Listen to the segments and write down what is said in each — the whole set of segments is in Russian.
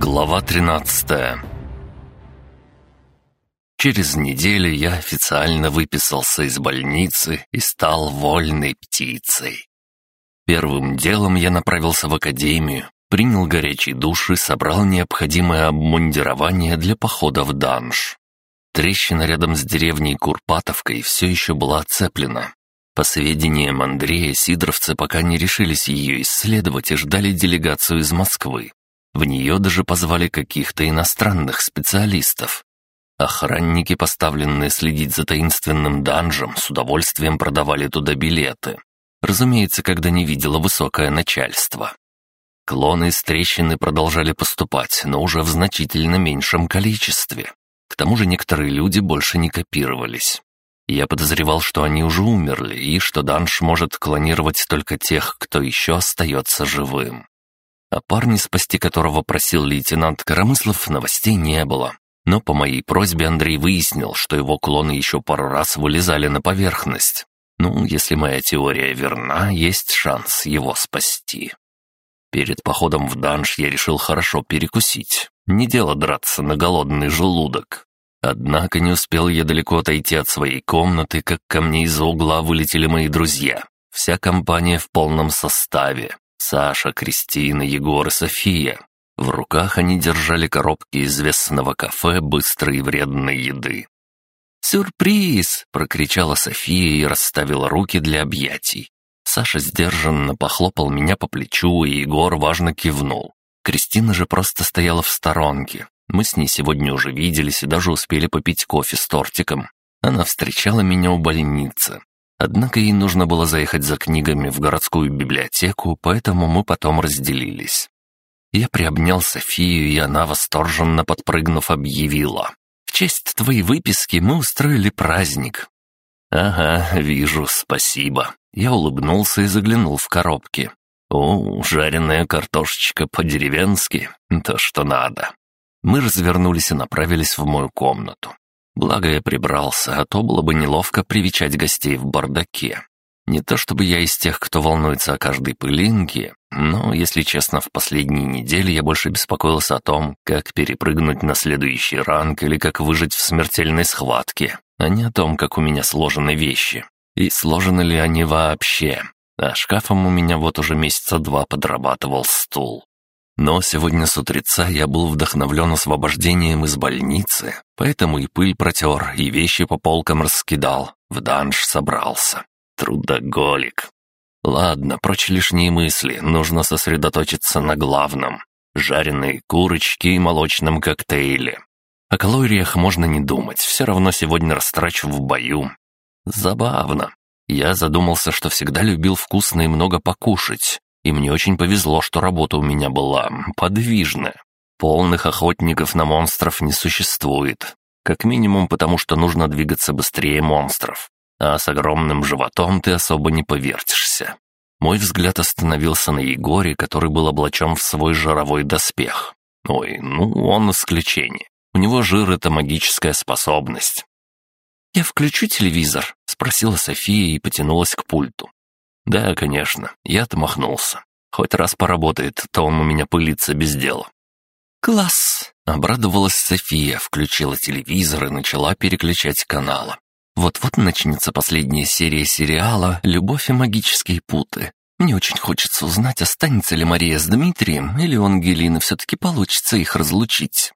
Глава 13 Через неделю я официально выписался из больницы и стал вольной птицей. Первым делом я направился в академию, принял горячий душ и собрал необходимое обмундирование для похода в данж. Трещина рядом с деревней Курпатовкой все еще была оцеплена. По сведениям Андрея, сидоровцы пока не решились ее исследовать и ждали делегацию из Москвы. В нее даже позвали каких-то иностранных специалистов. Охранники, поставленные следить за таинственным данжем, с удовольствием продавали туда билеты. Разумеется, когда не видело высокое начальство. Клоны из трещины продолжали поступать, но уже в значительно меньшем количестве. К тому же некоторые люди больше не копировались. Я подозревал, что они уже умерли, и что данж может клонировать только тех, кто еще остается живым. О парне, спасти которого просил лейтенант Коромыслов, новостей не было. Но по моей просьбе Андрей выяснил, что его клоны еще пару раз вылезали на поверхность. Ну, если моя теория верна, есть шанс его спасти. Перед походом в данж я решил хорошо перекусить. Не дело драться на голодный желудок. Однако не успел я далеко отойти от своей комнаты, как ко мне из-за угла вылетели мои друзья. Вся компания в полном составе. Саша, Кристина, Егор и София. В руках они держали коробки известного кафе быстрой и вредной еды. «Сюрприз!» — прокричала София и расставила руки для объятий. Саша сдержанно похлопал меня по плечу, и Егор важно кивнул. Кристина же просто стояла в сторонке. Мы с ней сегодня уже виделись и даже успели попить кофе с тортиком. Она встречала меня у больницы. Однако ей нужно было заехать за книгами в городскую библиотеку, поэтому мы потом разделились. Я приобнял Софию, и она, восторженно подпрыгнув, объявила. «В честь твоей выписки мы устроили праздник». «Ага, вижу, спасибо». Я улыбнулся и заглянул в коробки. «О, жареная картошечка по-деревенски, то, что надо». Мы развернулись и направились в мою комнату. Благо я прибрался, а то было бы неловко привечать гостей в бардаке. Не то чтобы я из тех, кто волнуется о каждой пылинке, но, если честно, в последние недели я больше беспокоился о том, как перепрыгнуть на следующий ранг или как выжить в смертельной схватке, а не о том, как у меня сложены вещи. И сложены ли они вообще. А шкафом у меня вот уже месяца два подрабатывал стул. Но сегодня с утреца я был вдохновлен освобождением из больницы, поэтому и пыль протер, и вещи по полкам раскидал, в данж собрался. Трудоголик. Ладно, прочь лишние мысли, нужно сосредоточиться на главном. Жареные курочки и молочном коктейле. О калориях можно не думать, все равно сегодня растрачу в бою. Забавно. Я задумался, что всегда любил вкусно и много покушать, и мне очень повезло, что работа у меня была подвижная. Полных охотников на монстров не существует. Как минимум потому, что нужно двигаться быстрее монстров. А с огромным животом ты особо не повертишься. Мой взгляд остановился на Егоре, который был облачен в свой жировой доспех. Ой, ну он исключение. У него жир — это магическая способность. «Я включу телевизор?» — спросила София и потянулась к пульту. «Да, конечно, я отмахнулся. Хоть раз поработает, то он у меня пылится без дела». «Класс!» — обрадовалась София, включила телевизор и начала переключать каналы. Вот-вот начнется последняя серия сериала «Любовь и магические путы». Мне очень хочется узнать, останется ли Мария с Дмитрием, или у Ангелины все-таки получится их разлучить.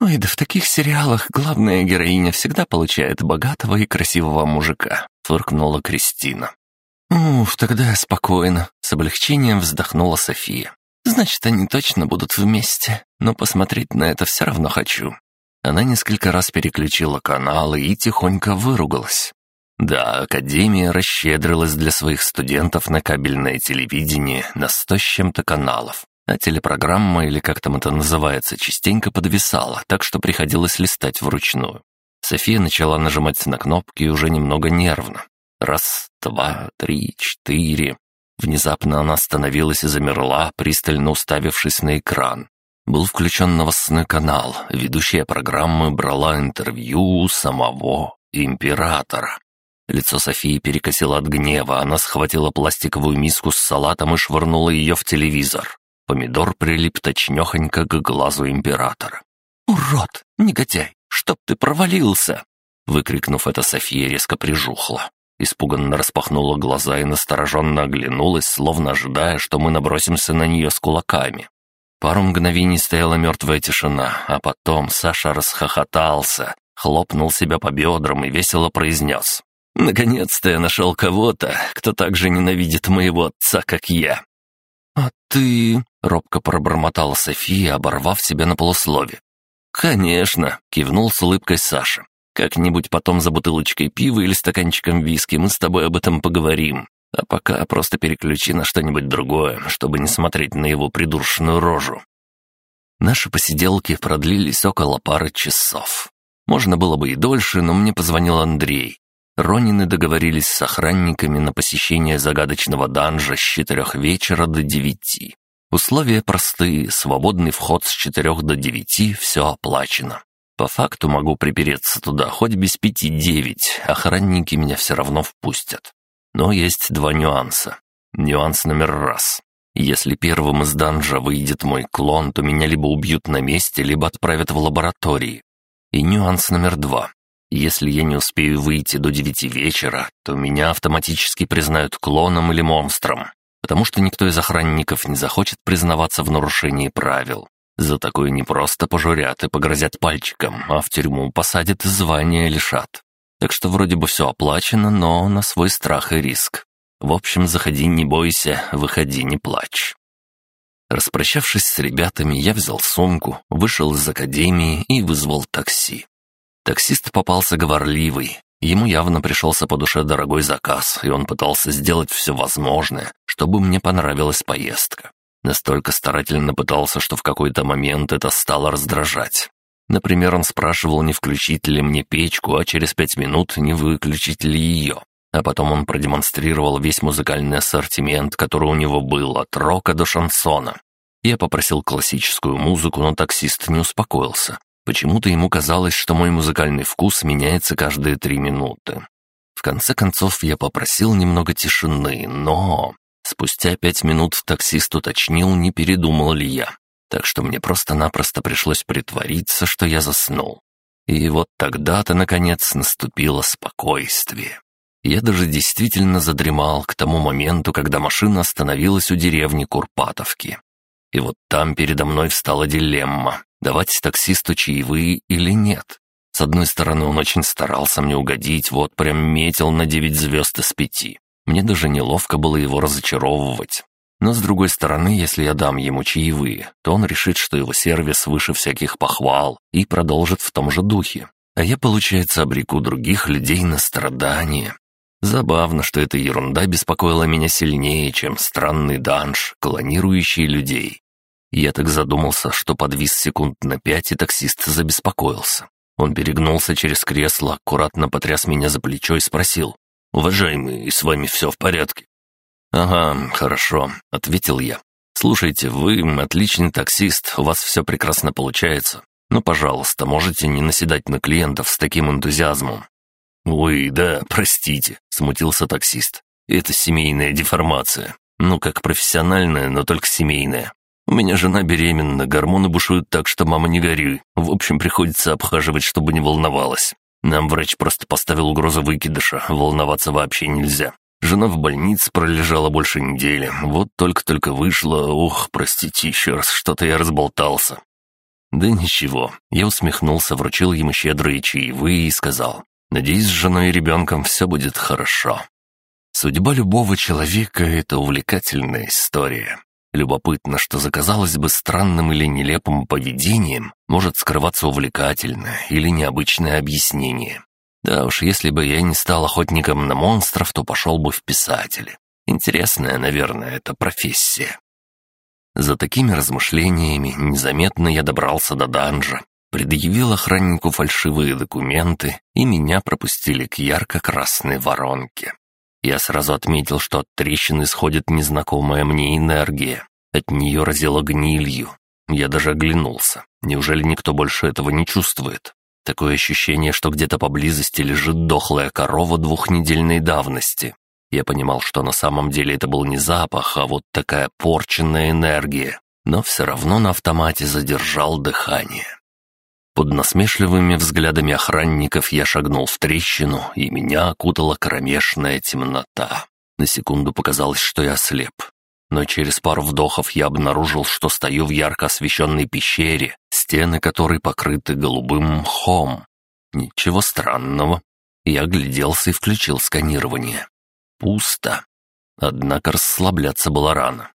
Ой, да в таких сериалах главная героиня всегда получает богатого и красивого мужика», — фыркнула Кристина. «Уф, тогда спокойно», — с облегчением вздохнула София. «Значит, они точно будут вместе, но посмотреть на это все равно хочу». Она несколько раз переключила каналы и тихонько выругалась. Да, Академия расщедрилась для своих студентов на кабельное телевидение на сто с чем-то каналов, а телепрограмма, или как там это называется, частенько подвисала, так что приходилось листать вручную. София начала нажимать на кнопки уже немного нервно. Раз, два, три, четыре. Внезапно она остановилась и замерла, пристально уставившись на экран. Был включен новостной канал. Ведущая программы брала интервью самого императора. Лицо Софии перекосило от гнева, она схватила пластиковую миску с салатом и швырнула ее в телевизор. Помидор прилип точнёхонько к глазу императора. «Урод! Негодяй! Чтоб ты провалился!» Выкрикнув это, София резко прижухла. Испуганно распахнула глаза и настороженно оглянулась, словно ожидая, что мы набросимся на нее с кулаками. Пару мгновений стояла мертвая тишина, а потом Саша расхохотался, хлопнул себя по бедрам и весело произнес. «Наконец-то я нашел кого-то, кто так же ненавидит моего отца, как я». «А ты...» — робко пробормотала София, оборвав себя на полуслове. «Конечно», — кивнул с улыбкой Саша. «Как-нибудь потом за бутылочкой пива или стаканчиком виски мы с тобой об этом поговорим. А пока просто переключи на что-нибудь другое, чтобы не смотреть на его придуршенную рожу». Наши посиделки продлились около пары часов. Можно было бы и дольше, но мне позвонил Андрей. Ронины договорились с охранниками на посещение загадочного данжа с четырех вечера до девяти. Условия простые, свободный вход с четырех до девяти, все оплачено. По факту могу припереться туда хоть без пяти девять, охранники меня все равно впустят. Но есть два нюанса. Нюанс номер раз. Если первым из данжа выйдет мой клон, то меня либо убьют на месте, либо отправят в лаборатории. И нюанс номер два. Если я не успею выйти до девяти вечера, то меня автоматически признают клоном или монстром потому что никто из охранников не захочет признаваться в нарушении правил. За такое не просто пожурят и погрозят пальчиком, а в тюрьму посадят и звания лишат. Так что вроде бы все оплачено, но на свой страх и риск. В общем, заходи, не бойся, выходи, не плачь. Распрощавшись с ребятами, я взял сумку, вышел из академии и вызвал такси. Таксист попался говорливый, Ему явно пришелся по душе дорогой заказ, и он пытался сделать все возможное, чтобы мне понравилась поездка. Настолько старательно пытался, что в какой-то момент это стало раздражать. Например, он спрашивал, не включить ли мне печку, а через пять минут не выключить ли ее. А потом он продемонстрировал весь музыкальный ассортимент, который у него был, от рока до шансона. Я попросил классическую музыку, но таксист не успокоился. Почему-то ему казалось, что мой музыкальный вкус меняется каждые три минуты. В конце концов, я попросил немного тишины, но... Спустя пять минут таксист уточнил, не передумал ли я. Так что мне просто-напросто пришлось притвориться, что я заснул. И вот тогда-то, наконец, наступило спокойствие. Я даже действительно задремал к тому моменту, когда машина остановилась у деревни Курпатовки. И вот там передо мной встала дилемма давать таксисту чаевые или нет. С одной стороны, он очень старался мне угодить, вот прям метил на девять звезд из пяти. Мне даже неловко было его разочаровывать. Но с другой стороны, если я дам ему чаевые, то он решит, что его сервис выше всяких похвал и продолжит в том же духе. А я, получается, обреку других людей на страдания. Забавно, что эта ерунда беспокоила меня сильнее, чем странный данж, клонирующий людей. Я так задумался, что подвис секунд на пять, и таксист забеспокоился. Он перегнулся через кресло, аккуратно потряс меня за плечо и спросил. «Уважаемый, с вами все в порядке?» «Ага, хорошо», — ответил я. «Слушайте, вы отличный таксист, у вас все прекрасно получается. Но, пожалуйста, можете не наседать на клиентов с таким энтузиазмом». «Ой, да, простите», — смутился таксист. «Это семейная деформация. Ну, как профессиональная, но только семейная. У меня жена беременна, гормоны бушуют так, что мама не горюй. В общем, приходится обхаживать, чтобы не волновалась. Нам врач просто поставил угрозу выкидыша, волноваться вообще нельзя. Жена в больнице пролежала больше недели. Вот только-только вышла. Ох, простите еще раз, что-то я разболтался. Да ничего. Я усмехнулся, вручил ему щедрые чаевые и сказал. Надеюсь, с женой и ребенком все будет хорошо. Судьба любого человека — это увлекательная история. Любопытно, что за, казалось бы, странным или нелепым поведением может скрываться увлекательное или необычное объяснение. Да уж, если бы я не стал охотником на монстров, то пошел бы в писатели. Интересная, наверное, эта профессия. За такими размышлениями незаметно я добрался до данжа, предъявил охраннику фальшивые документы, и меня пропустили к ярко-красной воронке. Я сразу отметил, что от трещины исходит незнакомая мне энергия. От нее разило гнилью. Я даже оглянулся. Неужели никто больше этого не чувствует? Такое ощущение, что где-то поблизости лежит дохлая корова двухнедельной давности. Я понимал, что на самом деле это был не запах, а вот такая порченная энергия. но все равно на автомате задержал дыхание. Под насмешливыми взглядами охранников я шагнул в трещину, и меня окутала кромешная темнота. На секунду показалось, что я слеп. Но через пару вдохов я обнаружил, что стою в ярко освещенной пещере, стены которой покрыты голубым мхом. Ничего странного. Я огляделся и включил сканирование. Пусто. Однако расслабляться было рано.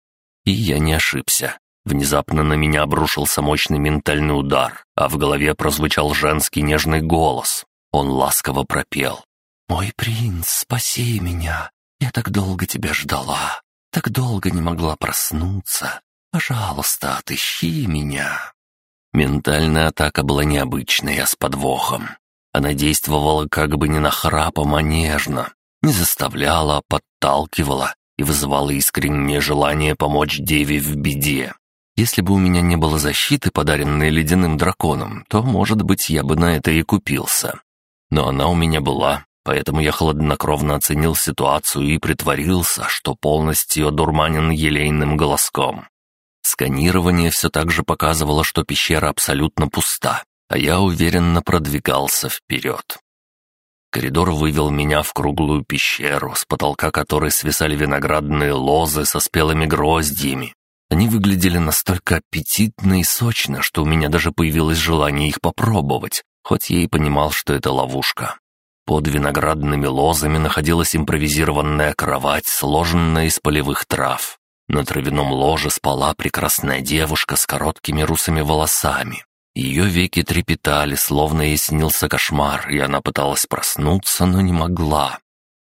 И я не ошибся. Внезапно на меня обрушился мощный ментальный удар, а в голове прозвучал женский нежный голос. Он ласково пропел. «Мой принц, спаси меня! Я так долго тебя ждала, так долго не могла проснуться. Пожалуйста, отыщи меня!» Ментальная атака была необычной, а с подвохом. Она действовала как бы не нахрапом, а нежно, не заставляла, подталкивала и вызывала искреннее желание помочь деве в беде. Если бы у меня не было защиты, подаренной ледяным драконом, то, может быть, я бы на это и купился. Но она у меня была, поэтому я хладнокровно оценил ситуацию и притворился, что полностью одурманен елейным голоском. Сканирование все так же показывало, что пещера абсолютно пуста, а я уверенно продвигался вперед. Коридор вывел меня в круглую пещеру, с потолка которой свисали виноградные лозы со спелыми гроздьями. Они выглядели настолько аппетитно и сочно, что у меня даже появилось желание их попробовать, хоть я и понимал, что это ловушка. Под виноградными лозами находилась импровизированная кровать, сложенная из полевых трав. На травяном ложе спала прекрасная девушка с короткими русыми волосами. Ее веки трепетали, словно ей снился кошмар, и она пыталась проснуться, но не могла.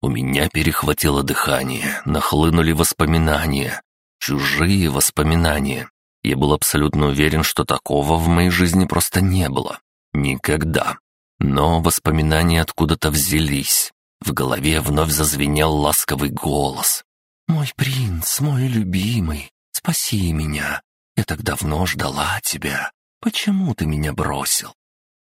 У меня перехватило дыхание, нахлынули воспоминания. Чужие воспоминания. Я был абсолютно уверен, что такого в моей жизни просто не было. Никогда. Но воспоминания откуда-то взялись. В голове вновь зазвенел ласковый голос. «Мой принц, мой любимый, спаси меня. Я так давно ждала тебя. Почему ты меня бросил?»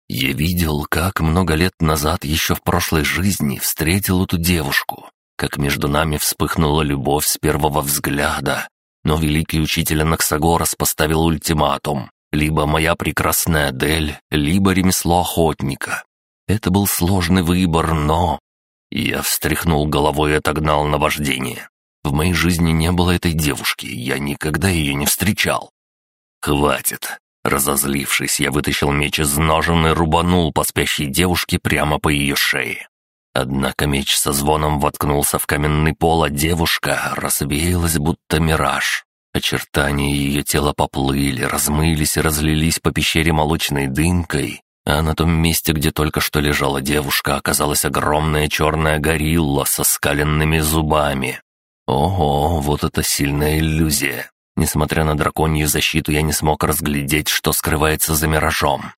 Я видел, как много лет назад, еще в прошлой жизни, встретил эту девушку, как между нами вспыхнула любовь с первого взгляда, но великий учитель Анаксагорас поставил ультиматум. Либо моя прекрасная Адель, либо ремесло охотника. Это был сложный выбор, но... Я встряхнул головой и отогнал наваждение. В моей жизни не было этой девушки, я никогда ее не встречал. «Хватит!» Разозлившись, я вытащил меч из ножен и рубанул по спящей девушке прямо по ее шее. Однако меч со звоном воткнулся в каменный пол, а девушка развеялась, будто мираж. Очертания ее тела поплыли, размылись и разлились по пещере молочной дымкой, а на том месте, где только что лежала девушка, оказалась огромная черная горилла со скаленными зубами. Ого, вот это сильная иллюзия. Несмотря на драконью защиту, я не смог разглядеть, что скрывается за миражом.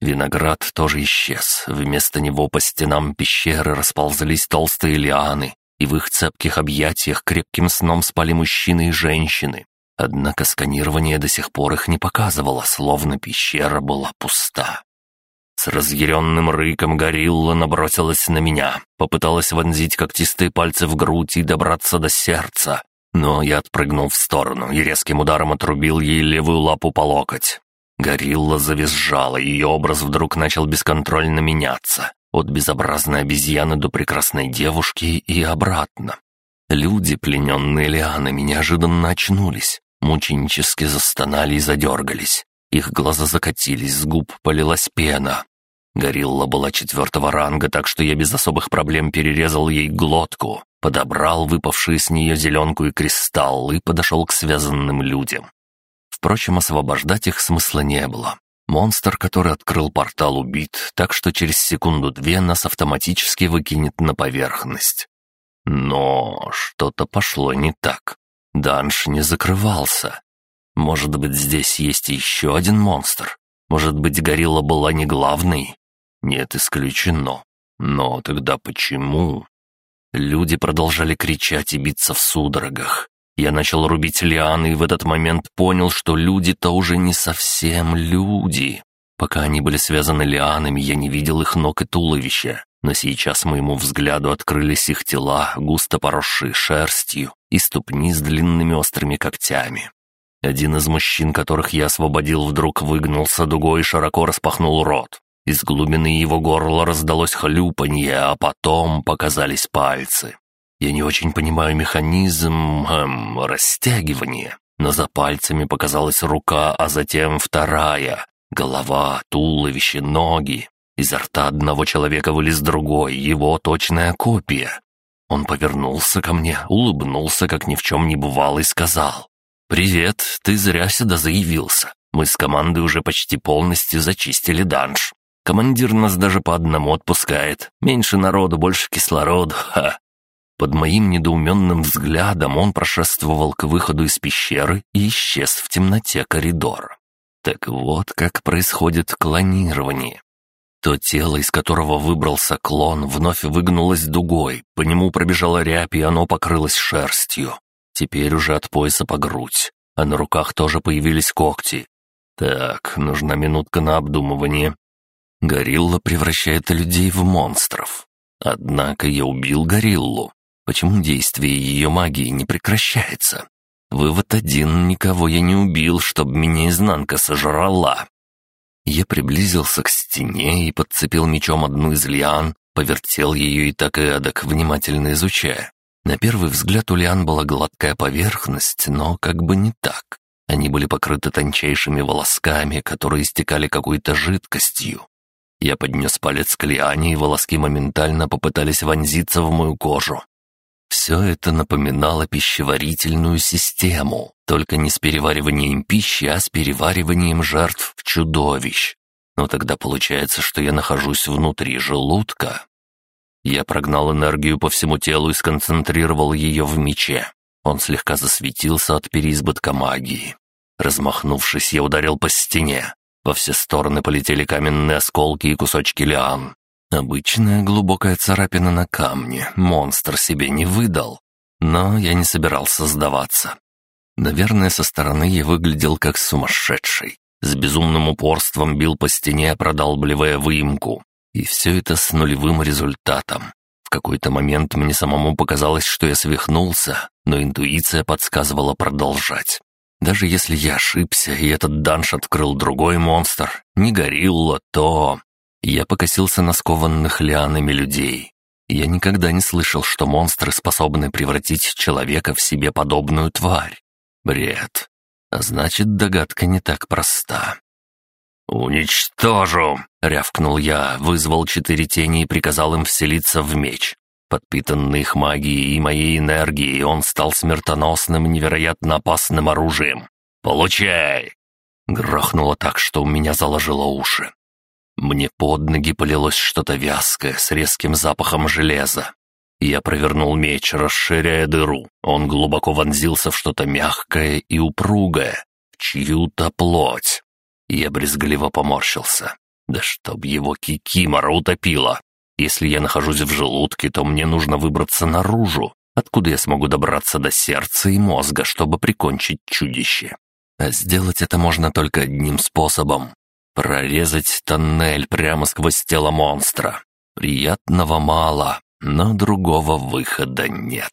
Виноград тоже исчез. Вместо него по стенам пещеры расползлись толстые лианы, и в их цепких объятиях крепким сном спали мужчины и женщины. Однако сканирование до сих пор их не показывало, словно пещера была пуста. С разъяренным рыком горилла набросилась на меня, попыталась вонзить когтистые пальцы в грудь и добраться до сердца, но я отпрыгнул в сторону и резким ударом отрубил ей левую лапу по локоть. Горилла завизжала, ее образ вдруг начал бесконтрольно меняться. От безобразной обезьяны до прекрасной девушки и обратно. Люди, плененные лианами, неожиданно очнулись, мученически застонали и задергались. Их глаза закатились, с губ полилась пена. Горилла была четвертого ранга, так что я без особых проблем перерезал ей глотку, подобрал выпавшие с нее зеленку и кристалл и подошел к связанным людям. Впрочем, освобождать их смысла не было. Монстр, который открыл портал, убит, так что через секунду-две нас автоматически выкинет на поверхность. Но что-то пошло не так. Данш не закрывался. Может быть, здесь есть еще один монстр? Может быть, горилла была не главной? Нет, исключено. Но тогда почему? Люди продолжали кричать и биться в судорогах. Я начал рубить лианы и в этот момент понял, что люди-то уже не совсем люди. Пока они были связаны лианами, я не видел их ног и туловища, но сейчас моему взгляду открылись их тела, густо поросшие шерстью, и ступни с длинными острыми когтями. Один из мужчин, которых я освободил, вдруг выгнулся дугой и широко распахнул рот. Из глубины его горла раздалось хлюпанье, а потом показались пальцы. Я не очень понимаю механизм эм, растягивания, но за пальцами показалась рука, а затем вторая. Голова, туловище, ноги. Изо рта одного человека вылез другой, его точная копия. Он повернулся ко мне, улыбнулся, как ни в чем не бывало, и сказал. «Привет, ты зря сюда заявился. Мы с командой уже почти полностью зачистили данж. Командир нас даже по одному отпускает. Меньше народу, больше кислорода, ха!» Под моим недоуменным взглядом он прошествовал к выходу из пещеры и исчез в темноте коридора. Так вот как происходит клонирование. То тело, из которого выбрался клон, вновь выгнулось дугой, по нему пробежала рябь, и оно покрылось шерстью. Теперь уже от пояса по грудь, а на руках тоже появились когти. Так, нужна минутка на обдумывание. Горилла превращает людей в монстров. Однако я убил гориллу. Почему действие ее магии не прекращается? Вывод один — никого я не убил, чтобы меня изнанка сожрала. Я приблизился к стене и подцепил мечом одну из лиан, повертел ее и так и эдак, внимательно изучая. На первый взгляд у лиан была гладкая поверхность, но как бы не так. Они были покрыты тончайшими волосками, которые истекали какой-то жидкостью. Я поднес палец к лиане, и волоски моментально попытались вонзиться в мою кожу. Все это напоминало пищеварительную систему, только не с перевариванием пищи, а с перевариванием жертв чудовищ. Но тогда получается, что я нахожусь внутри желудка. Я прогнал энергию по всему телу и сконцентрировал ее в мече. Он слегка засветился от переизбытка магии. Размахнувшись, я ударил по стене. Во все стороны полетели каменные осколки и кусочки лиан. Обычная глубокая царапина на камне, монстр себе не выдал. Но я не собирался сдаваться. Наверное, со стороны я выглядел как сумасшедший. С безумным упорством бил по стене, продалбливая выемку. И все это с нулевым результатом. В какой-то момент мне самому показалось, что я свихнулся, но интуиция подсказывала продолжать. Даже если я ошибся, и этот данж открыл другой монстр, не горилла, то... Я покосился на скованных лианами людей. Я никогда не слышал, что монстры способны превратить человека в себе подобную тварь. Бред. А значит, догадка не так проста. «Уничтожу!» — рявкнул я, вызвал четыре тени и приказал им вселиться в меч. Подпитанный их магией и моей энергией, он стал смертоносным, невероятно опасным оружием. «Получай!» Грохнуло так, что у меня заложило уши. Мне под ноги полилось что-то вязкое с резким запахом железа. Я провернул меч, расширяя дыру. Он глубоко вонзился в что-то мягкое и упругое, чью-то плоть. Я брезгливо поморщился. Да чтоб его кикимора утопила. Если я нахожусь в желудке, то мне нужно выбраться наружу, откуда я смогу добраться до сердца и мозга, чтобы прикончить чудище. А сделать это можно только одним способом Прорезать тоннель прямо сквозь тело монстра. Приятного мало, но другого выхода нет.